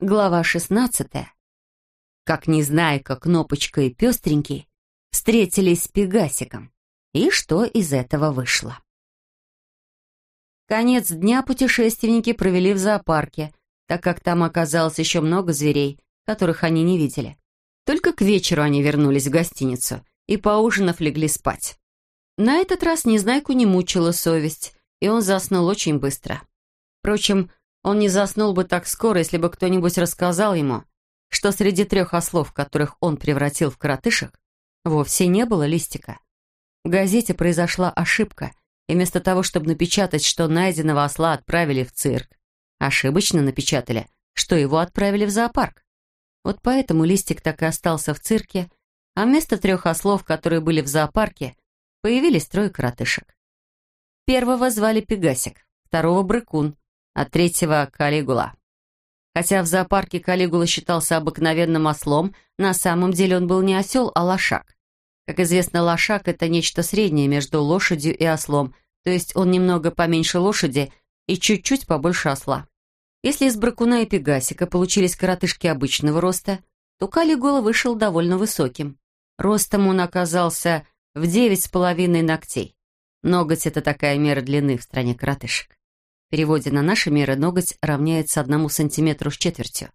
Глава шестнадцатая. Как Незнайка, Кнопочка и Пестренький встретились с Пегасиком. И что из этого вышло? Конец дня путешественники провели в зоопарке, так как там оказалось еще много зверей, которых они не видели. Только к вечеру они вернулись в гостиницу и, поужинав, легли спать. На этот раз Незнайку не мучила совесть, и он заснул очень быстро. Впрочем, он не заснул бы так скоро, если бы кто-нибудь рассказал ему, что среди трех ослов, которых он превратил в коротышек, вовсе не было листика. В газете произошла ошибка, и вместо того, чтобы напечатать, что найденного осла отправили в цирк, ошибочно напечатали, что его отправили в зоопарк. Вот поэтому листик так и остался в цирке, а вместо трех ослов, которые были в зоопарке, появились трое коротышек. Первого звали Пегасик, второго — Брыкун, а третьего — Калигула. Хотя в зоопарке Калигула считался обыкновенным ослом, на самом деле он был не осел, а лошак. Как известно, лошак — это нечто среднее между лошадью и ослом, то есть он немного поменьше лошади и чуть-чуть побольше осла. Если из Бракуна и Пегасика получились коротышки обычного роста, то Калигула вышел довольно высоким. Ростом он оказался в девять с половиной ногтей. Ноготь — это такая мера длины в стране коротышек. В переводе на наши меры ноготь равняется одному сантиметру с четвертью.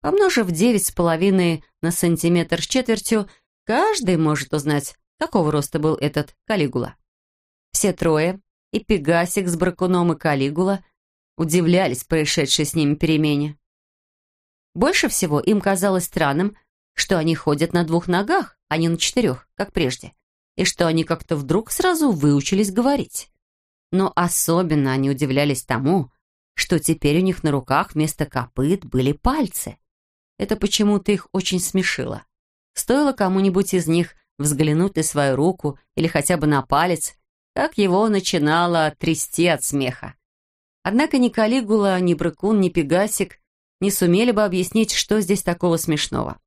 Помножив девять с половиной на сантиметр с четвертью, каждый может узнать, какого роста был этот Калигула. Все трое, и Пегасик с Бракуном и Калигула, удивлялись происшедшей с ними перемене. Больше всего им казалось странным, что они ходят на двух ногах, а не на четырех, как прежде, и что они как-то вдруг сразу выучились говорить. Но особенно они удивлялись тому, что теперь у них на руках вместо копыт были пальцы. Это почему-то их очень смешило. Стоило кому-нибудь из них взглянуть на свою руку или хотя бы на палец, как его начинало трясти от смеха. Однако ни Калигула, ни Брыкун, ни Пегасик не сумели бы объяснить, что здесь такого смешного.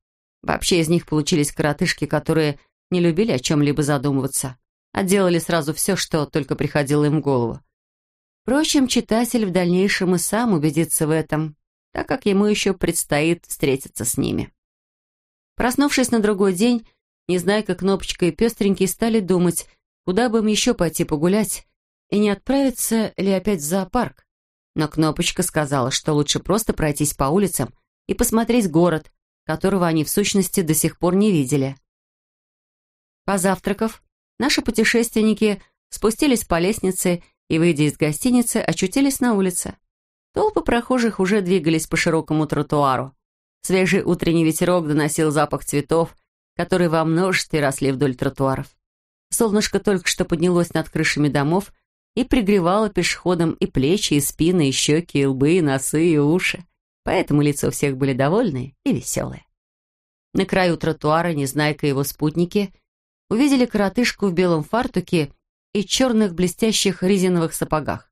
Вообще из них получились коротышки, которые не любили о чем-либо задумываться а делали сразу все, что только приходило им в голову. Впрочем, читатель в дальнейшем и сам убедится в этом, так как ему еще предстоит встретиться с ними. Проснувшись на другой день, Незнайка, Кнопочка и Пестренький стали думать, куда бы им еще пойти погулять, и не отправиться ли опять в зоопарк. Но Кнопочка сказала, что лучше просто пройтись по улицам и посмотреть город, которого они в сущности до сих пор не видели. Позавтракав, Наши путешественники спустились по лестнице и, выйдя из гостиницы, очутились на улице. Толпы прохожих уже двигались по широкому тротуару. Свежий утренний ветерок доносил запах цветов, которые во множестве росли вдоль тротуаров. Солнышко только что поднялось над крышами домов и пригревало пешеходам и плечи, и спины, и щеки, и лбы, и носы, и уши. Поэтому лица у всех были довольные и веселые. На краю тротуара Незнайка и его спутники увидели коротышку в белом фартуке и черных блестящих резиновых сапогах.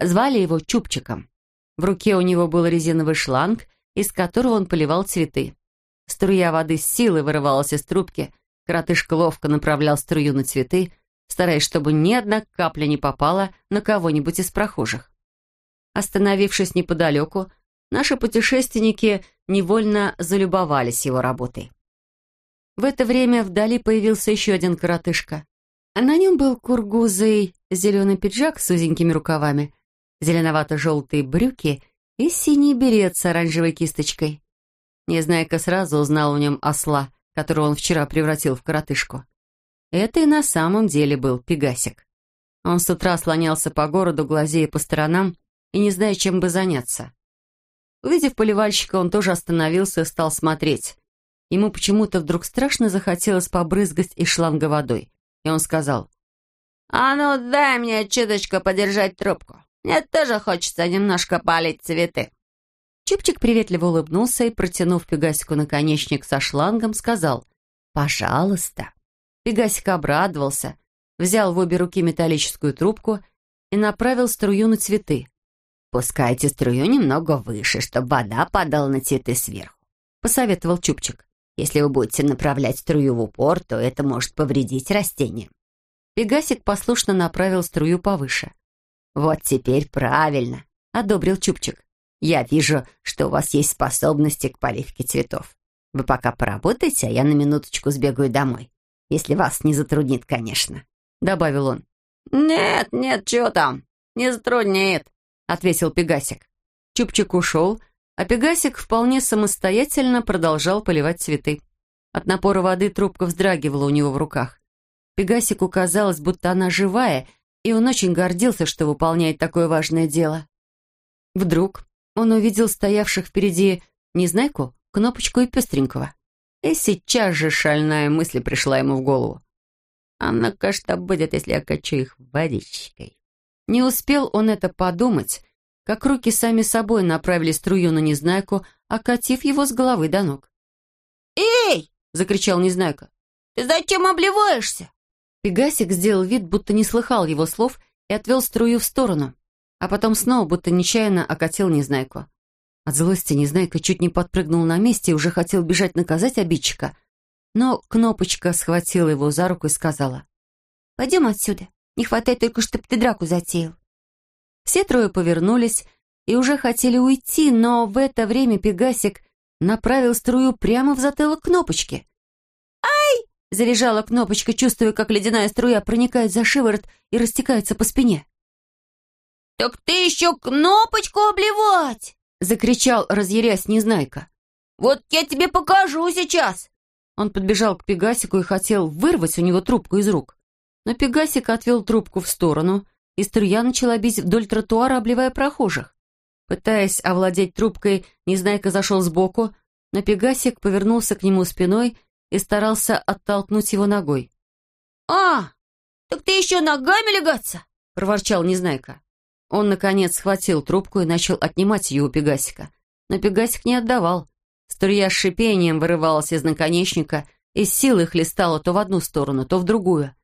Звали его Чупчиком. В руке у него был резиновый шланг, из которого он поливал цветы. Струя воды с силой вырывалась из трубки, коротышка ловко направлял струю на цветы, стараясь, чтобы ни одна капля не попала на кого-нибудь из прохожих. Остановившись неподалеку, наши путешественники невольно залюбовались его работой. В это время вдали появился еще один коротышка. А на нем был кургузый зеленый пиджак с узенькими рукавами, зеленовато-желтые брюки и синий берет с оранжевой кисточкой. Незнайка сразу узнал в нем осла, которого он вчера превратил в коротышку. Это и на самом деле был Пегасик. Он с утра слонялся по городу, глазея по сторонам и не зная, чем бы заняться. Увидев поливальщика, он тоже остановился и стал смотреть. Ему почему-то вдруг страшно захотелось побрызгать из шланга водой. И он сказал, «А ну дай мне чуточку подержать трубку. Мне тоже хочется немножко полить цветы». Чипчик приветливо улыбнулся и, протянув Пегасику наконечник со шлангом, сказал, «Пожалуйста». Пегасик обрадовался, взял в обе руки металлическую трубку и направил струю на цветы. «Пускайте струю немного выше, чтобы вода падала на цветы сверху», — посоветовал Чупчик. Если вы будете направлять струю в упор, то это может повредить растение. Пегасик послушно направил струю повыше. «Вот теперь правильно», — одобрил Чупчик. Я вижу, что у вас есть способности к поливке цветов. Вы пока поработайте, а я на минуточку сбегаю домой. Если вас не затруднит, конечно», — добавил он. «Нет, нет, чего там, не затруднит», — ответил Пегасик. Чупчик ушел, а Пегасик вполне самостоятельно продолжал поливать цветы. От напора воды трубка вздрагивала у него в руках. Пегасику казалось, будто она живая, и он очень гордился, что выполняет такое важное дело. Вдруг он увидел стоявших впереди Незнайку, Кнопочку и Пестренького. И сейчас же шальная мысль пришла ему в голову. А ну-ка, что будет, если я качу их водичкой? Не успел он это подумать, как руки сами собой направили струю на Незнайку, окатив его с головы до ног. «Эй!» — закричал Незнайка. «Ты зачем обливаешься?» Пегасик сделал вид, будто не слыхал его слов и отвел струю в сторону, а потом снова, будто нечаянно, окатил Незнайку. От злости Незнайка чуть не подпрыгнул на месте и уже хотел бежать наказать обидчика. Но Кнопочка схватила его за руку и сказала. «Пойдем отсюда. Не хватает только, чтобы ты драку затеял». Все трое повернулись и уже хотели уйти, но в это время Пегасик направил струю прямо в затылок Кнопочки. «Ай!» — завизжала Кнопочка, чувствуя, как ледяная струя проникает за шиворот и растекается по спине. «Так ты еще Кнопочку обливать!» — закричал, разъярясь Незнайка. «Вот я тебе покажу сейчас!» Он подбежал к Пегасику и хотел вырвать у него трубку из рук. Но Пегасик отвел трубку в сторону, и струя начала бить вдоль тротуара, обливая прохожих. Пытаясь овладеть трубкой, Незнайка зашел сбоку, но Пегасик повернулся к нему спиной и старался оттолкнуть его ногой. «А, так ты еще ногами легаться?» — проворчал Незнайка. Он, наконец, схватил трубку и начал отнимать ее у Пегасика. Но Пегасик не отдавал. Струя с шипением вырывалась из наконечника и с силой хлестала то в одну сторону, то в другую.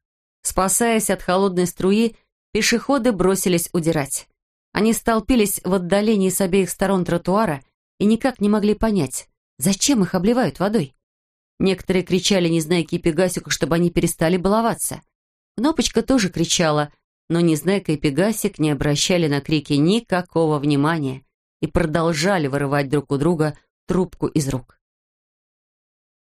Спасаясь от холодной струи, пешеходы бросились удирать. Они столпились в отдалении с обеих сторон тротуара и никак не могли понять, зачем их обливают водой. Некоторые кричали Незнайке и Пегасику, чтобы они перестали баловаться. Кнопочка тоже кричала — но Незнайка и Пегасик не обращали на крики никакого внимания и продолжали вырывать друг у друга трубку из рук.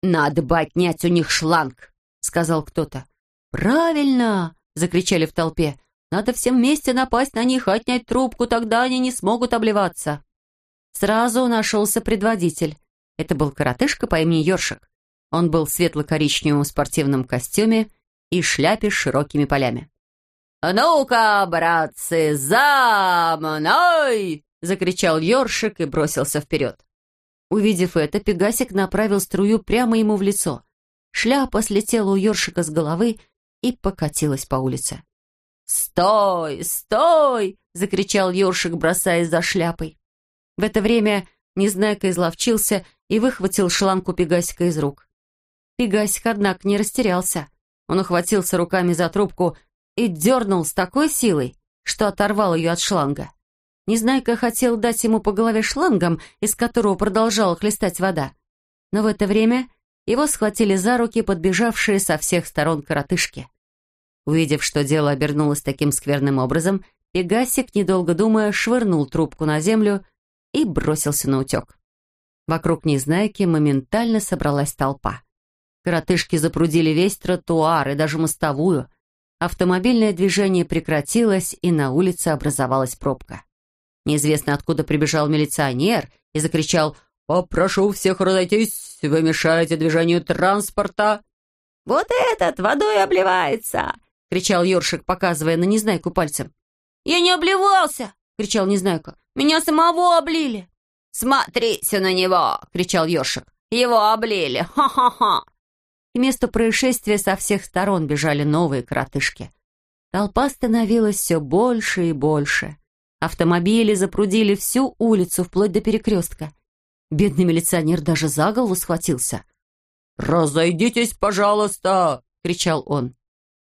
«Надо бы отнять у них шланг», — сказал кто-то. «Правильно!» — закричали в толпе. «Надо всем вместе напасть на них отнять трубку, тогда они не смогут обливаться». Сразу нашелся предводитель. Это был коротышка по имени Ёршик. Он был в светло-коричневом спортивном костюме и шляпе с широкими полями. «Ну-ка, братцы, за мной!» — закричал Ёршик и бросился вперед. Увидев это, Пегасик направил струю прямо ему в лицо. Шляпа слетела у Ёршика с головы и покатилась по улице. «Стой! Стой!» — закричал Ёршик, бросаясь за шляпой. В это время Незнайка изловчился и выхватил шланг у Пегасика из рук. Пегасик, однако, не растерялся. Он ухватился руками за трубку и дернул с такой силой, что оторвал ее от шланга. Незнайка хотел дать ему по голове шлангом, из которого продолжала хлестать вода. Но в это время его схватили за руки подбежавшие со всех сторон коротышки. Увидев, что дело обернулось таким скверным образом, Пегасик, недолго думая, швырнул трубку на землю и бросился на утек. Вокруг Незнайки моментально собралась толпа. Коротышки запрудили весь тротуар и даже мостовую, Автомобильное движение прекратилось, и на улице образовалась пробка. Неизвестно откуда прибежал милиционер и закричал «Попрошу всех разойтись, вы мешаете движению транспорта!» «Вот этот водой обливается!» — кричал Ёршик, показывая на Незнайку пальцем. «Я не обливался!» — кричал Незнайка. «Меня самого облили!» «Смотрите на него!» — кричал Ёршик. «Его облили! Ха-ха-ха!» К месту происшествия со всех сторон бежали новые коротышки. Толпа становилась все больше и больше. Автомобили запрудили всю улицу вплоть до перекрестка. Бедный милиционер даже за голову схватился. «Разойдитесь, пожалуйста!» — кричал он.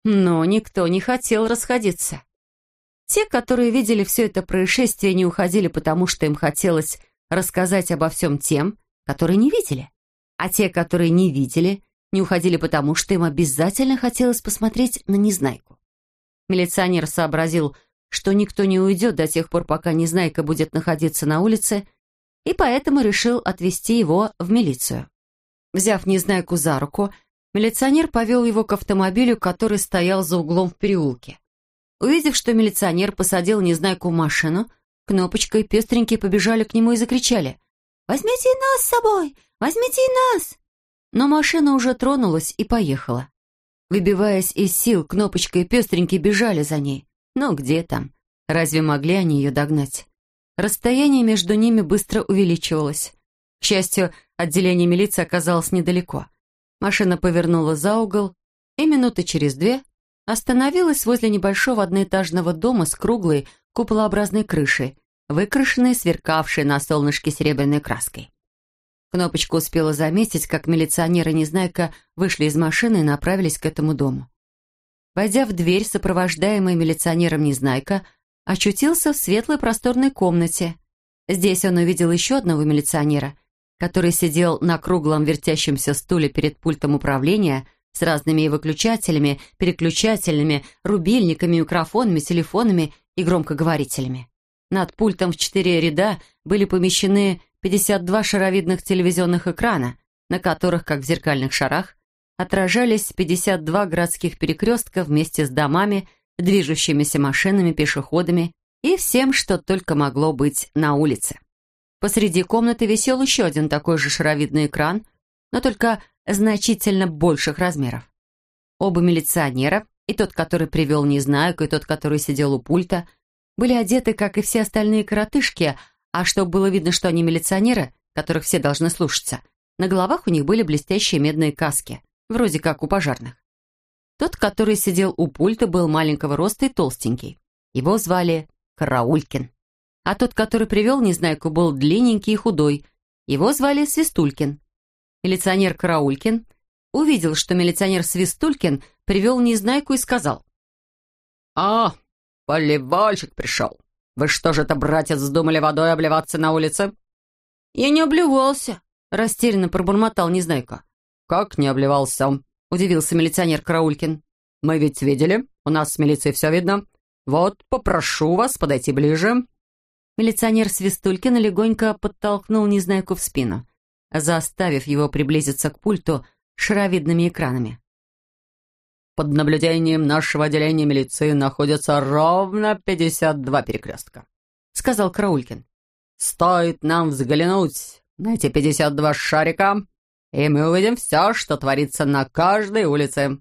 Но никто не хотел расходиться. Те, которые видели все это происшествие, не уходили, потому что им хотелось рассказать обо всем тем, которые не видели. А те, которые не видели, не уходили потому, что им обязательно хотелось посмотреть на Незнайку. Милиционер сообразил, что никто не уйдет до тех пор, пока Незнайка будет находиться на улице, и поэтому решил отвезти его в милицию. Взяв Незнайку за руку, милиционер повел его к автомобилю, который стоял за углом в переулке. Увидев, что милиционер посадил Незнайку в машину, Кнопочка и Пестренький побежали к нему и закричали «Возьмите нас с собой! Возьмите нас!» Но машина уже тронулась и поехала. Выбиваясь из сил, Кнопочка и Пестренький бежали за ней. Но где там? Разве могли они ее догнать? Расстояние между ними быстро увеличивалось. К счастью, отделение милиции оказалось недалеко. Машина повернула за угол, и минуты через две остановилась возле небольшого одноэтажного дома с круглой куполообразной крышей, выкрашенной, сверкавшей на солнышке серебряной краской. Кнопочка успела заметить, как милиционеры Незнайка вышли из машины и направились к этому дому. Войдя в дверь, сопровождаемый милиционером Незнайка, очутился в светлой просторной комнате. Здесь он увидел еще одного милиционера, который сидел на круглом вертящемся стуле перед пультом управления с разными выключателями, переключателями, рубильниками, микрофонами, телефонами и громкоговорителями. Над пультом в четыре ряда были помещены 52 шаровидных телевизионных экрана, на которых, как в зеркальных шарах, отражались 52 городских перекрестка вместе с домами, движущимися машинами, пешеходами и всем, что только могло быть на улице. Посреди комнаты висел еще один такой же шаровидный экран, но только значительно больших размеров. Оба милиционера, и тот, который привел Незнайку, и тот, который сидел у пульта, были одеты, как и все остальные коротышки, а чтобы было видно, что они милиционеры, которых все должны слушаться, на головах у них были блестящие медные каски, вроде как у пожарных. Тот, который сидел у пульта, был маленького роста и толстенький. Его звали Караулькин. А тот, который привел Незнайку, был длинненький и худой. Его звали Свистулькин. Милиционер Караулькин увидел, что милиционер Свистулькин привел Незнайку и сказал. «А, поливальщик пришел. «Вы что же это, братец, вздумали водой обливаться на улице?» «Я не обливался», — растерянно пробормотал Незнайка. «Как не обливался?» — удивился милиционер Караулькин. «Мы ведь видели, у нас с милицией все видно. Вот, попрошу вас подойти ближе». Милиционер Свистулькин легонько подтолкнул Незнайку в спину, заставив его приблизиться к пульту шаровидными экранами. Под наблюдением нашего отделения милиции находится ровно 52 перекрестка», — сказал Краулькин. «Стоит нам взглянуть на эти 52 шарика, и мы увидим все, что творится на каждой улице.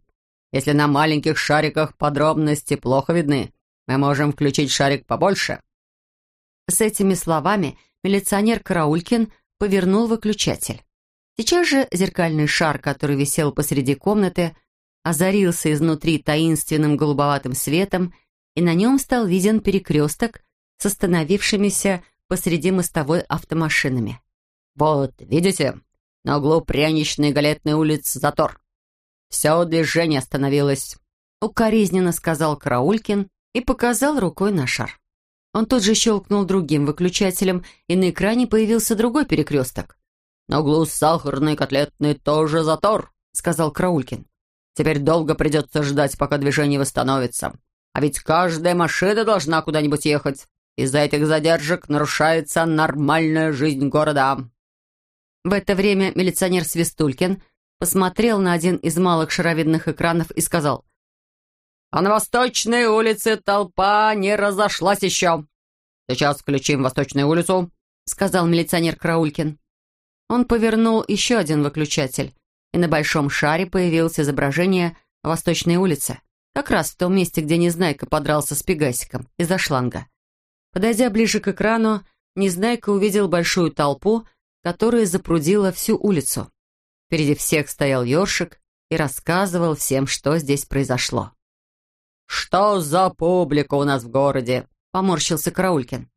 Если на маленьких шариках подробности плохо видны, мы можем включить шарик побольше». С этими словами милиционер Караулькин повернул выключатель. Сейчас же зеркальный шар, который висел посреди комнаты, озарился изнутри таинственным голубоватым светом, и на нем стал виден перекресток с остановившимися посреди мостовой автомашинами. «Вот, видите, на углу пряничной галетной улицы затор. Все движение остановилось», — укоризненно сказал Караулькин и показал рукой на шар. Он тут же щелкнул другим выключателем, и на экране появился другой перекресток. «На углу сахарной котлетной тоже затор», — сказал Краулькин. Теперь долго придется ждать, пока движение восстановится. А ведь каждая машина должна куда-нибудь ехать. Из-за этих задержек нарушается нормальная жизнь города». В это время милиционер Свистулькин посмотрел на один из малых шаровидных экранов и сказал, «А на Восточной улице толпа не разошлась еще. Сейчас включим Восточную улицу», — сказал милиционер Краулькин. Он повернул еще один выключатель и на большом шаре появилось изображение Восточной улицы, как раз в том месте, где Незнайка подрался с Пегасиком из-за шланга. Подойдя ближе к экрану, Незнайка увидел большую толпу, которая запрудила всю улицу. Впереди всех стоял ёршик и рассказывал всем, что здесь произошло. «Что за публика у нас в городе?» — поморщился Караулькин.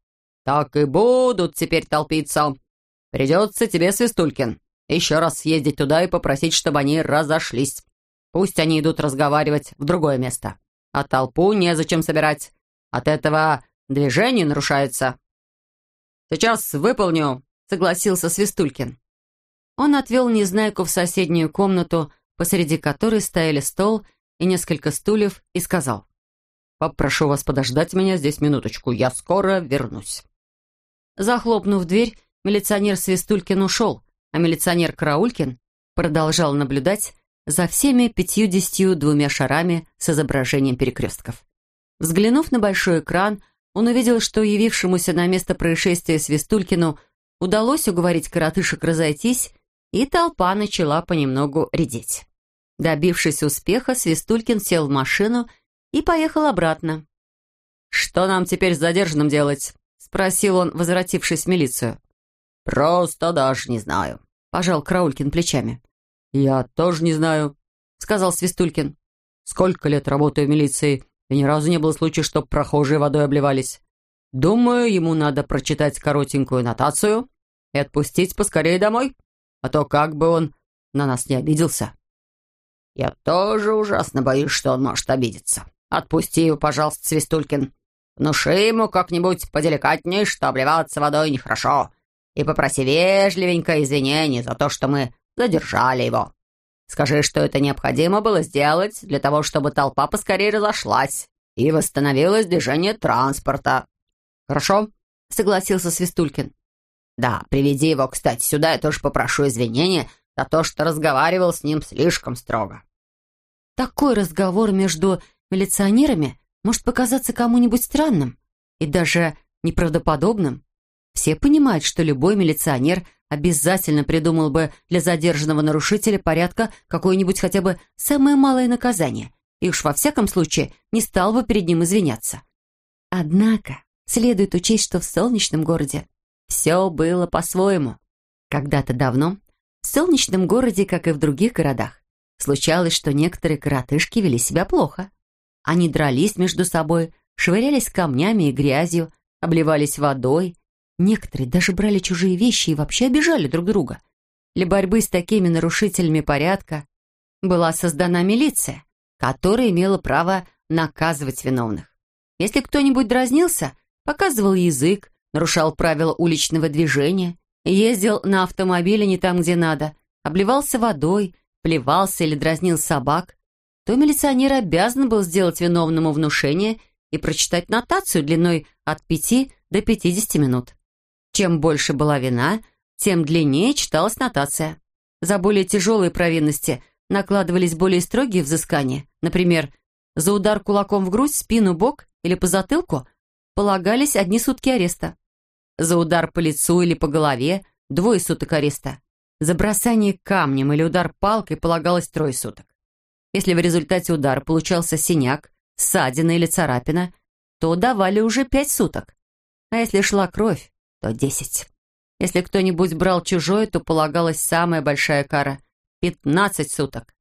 «Так и будут теперь толпиться. Придется тебе, Свистулькин, еще раз съездить туда и попросить, чтобы они разошлись. Пусть они идут разговаривать в другое место. А толпу незачем собирать. От этого движение нарушается. «Сейчас выполню», — согласился Свистулькин. Он отвел Незнайку в соседнюю комнату, посреди которой стояли стол и несколько стульев, и сказал. Попрошу вас подождать меня здесь минуточку. Я скоро вернусь». Захлопнув дверь, милиционер Свистулькин ушел, а милиционер Караулькин продолжал наблюдать за всеми пятьюдесятью двумя шарами с изображением перекрестков. Взглянув на большой экран, он увидел, что явившемуся на место происшествия Свистулькину удалось уговорить коротышек разойтись, и толпа начала понемногу редеть. Добившись успеха, Свистулькин сел в машину и поехал обратно. «Что нам теперь с задержанным делать?» — спросил он, возвратившись в милицию. «Просто даже не знаю», — пожал Краулькин плечами. «Я тоже не знаю», — сказал Свистулькин. «Сколько лет работаю в милиции, и ни разу не было случая, чтоб прохожие водой обливались. Думаю, ему надо прочитать коротенькую нотацию и отпустить поскорее домой, а то как бы он на нас не обиделся». «Я тоже ужасно боюсь, что он может обидеться. Отпусти его, пожалуйста, Свистулькин. Внуши ему как-нибудь поделикатнее, что обливаться водой нехорошо, и попроси вежливенько извинений за то, что мы задержали его. Скажи, что это необходимо было сделать для того, чтобы толпа поскорее разошлась и восстановилось движение транспорта. «Хорошо», — согласился Свистулькин. «Да, приведи его, кстати, сюда, я тоже попрошу извинения за то, что разговаривал с ним слишком строго». Такой разговор между милиционерами может показаться кому-нибудь странным и даже неправдоподобным. Все понимают, что любой милиционер обязательно придумал бы для задержанного нарушителя порядка какое-нибудь хотя бы самое малое наказание, и уж во всяком случае не стал бы перед ним извиняться. Однако следует учесть, что в солнечном городе все было по-своему. Когда-то давно в солнечном городе, как и в других городах, случалось, что некоторые коротышки вели себя плохо. Они дрались между собой, швырялись камнями и грязью, обливались водой, Некоторые даже брали чужие вещи и вообще обижали друг друга. Для борьбы с такими нарушителями порядка была создана милиция, которая имела право наказывать виновных. Если кто-нибудь дразнился, показывал язык, нарушал правила уличного движения, ездил на автомобиле не там, где надо, обливался водой, плевался или дразнил собак, то милиционер обязан был сделать виновному внушение и прочитать нотацию длиной от 5 до 50 минут. Чем больше была вина, тем длиннее читалась нотация. За более тяжелые провинности накладывались более строгие взыскания. Например, за удар кулаком в грудь, спину, бок или по затылку полагались одни сутки ареста. За удар по лицу или по голове – двое суток ареста. За бросание камнем или удар палкой полагалось трое суток. Если в результате удара получался синяк, ссадина или царапина, то давали уже пять суток. А если шла кровь, то десять. Если кто-нибудь брал чужое, то полагалась самая большая кара — пятнадцать суток.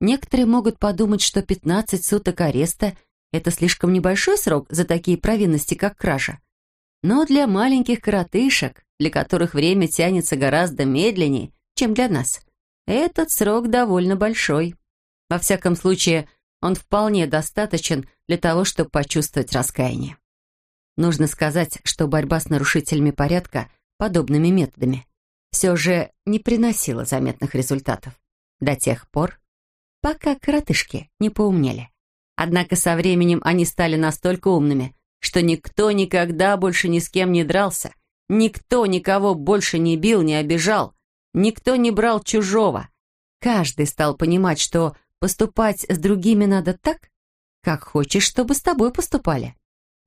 Некоторые могут подумать, что пятнадцать суток ареста — это слишком небольшой срок за такие провинности, как кража. Но для маленьких коротышек, для которых время тянется гораздо медленнее, чем для нас, этот срок довольно большой. Во всяком случае, он вполне достаточен для того, чтобы почувствовать раскаяние. Нужно сказать, что борьба с нарушителями порядка подобными методами все же не приносила заметных результатов. До тех пор, пока коротышки не поумнели. Однако со временем они стали настолько умными, что никто никогда больше ни с кем не дрался, никто никого больше не бил, не обижал, никто не брал чужого. Каждый стал понимать, что поступать с другими надо так, как хочешь, чтобы с тобой поступали.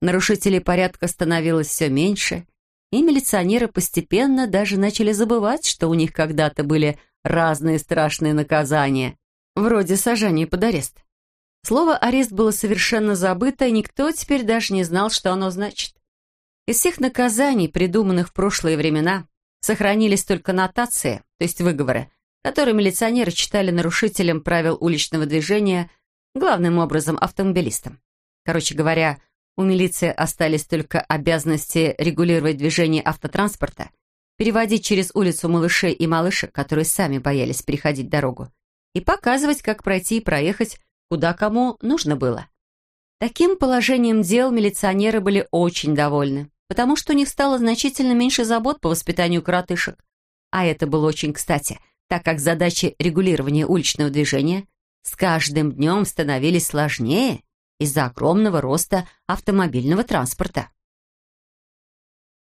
Нарушителей порядка становилось все меньше, и милиционеры постепенно даже начали забывать, что у них когда-то были разные страшные наказания, вроде сажания под арест. Слово «арест» было совершенно забыто, и никто теперь даже не знал, что оно значит. Из всех наказаний, придуманных в прошлые времена, сохранились только нотации, то есть выговоры, которые милиционеры читали нарушителям правил уличного движения, главным образом автомобилистам. Короче говоря, у милиции остались только обязанности регулировать движение автотранспорта, переводить через улицу малышей и малышек, которые сами боялись переходить дорогу, и показывать, как пройти и проехать, куда кому нужно было. Таким положением дел милиционеры были очень довольны, потому что у них стало значительно меньше забот по воспитанию коротышек. А это было очень кстати, так как задачи регулирования уличного движения с каждым днем становились сложнее из-за огромного роста автомобильного транспорта.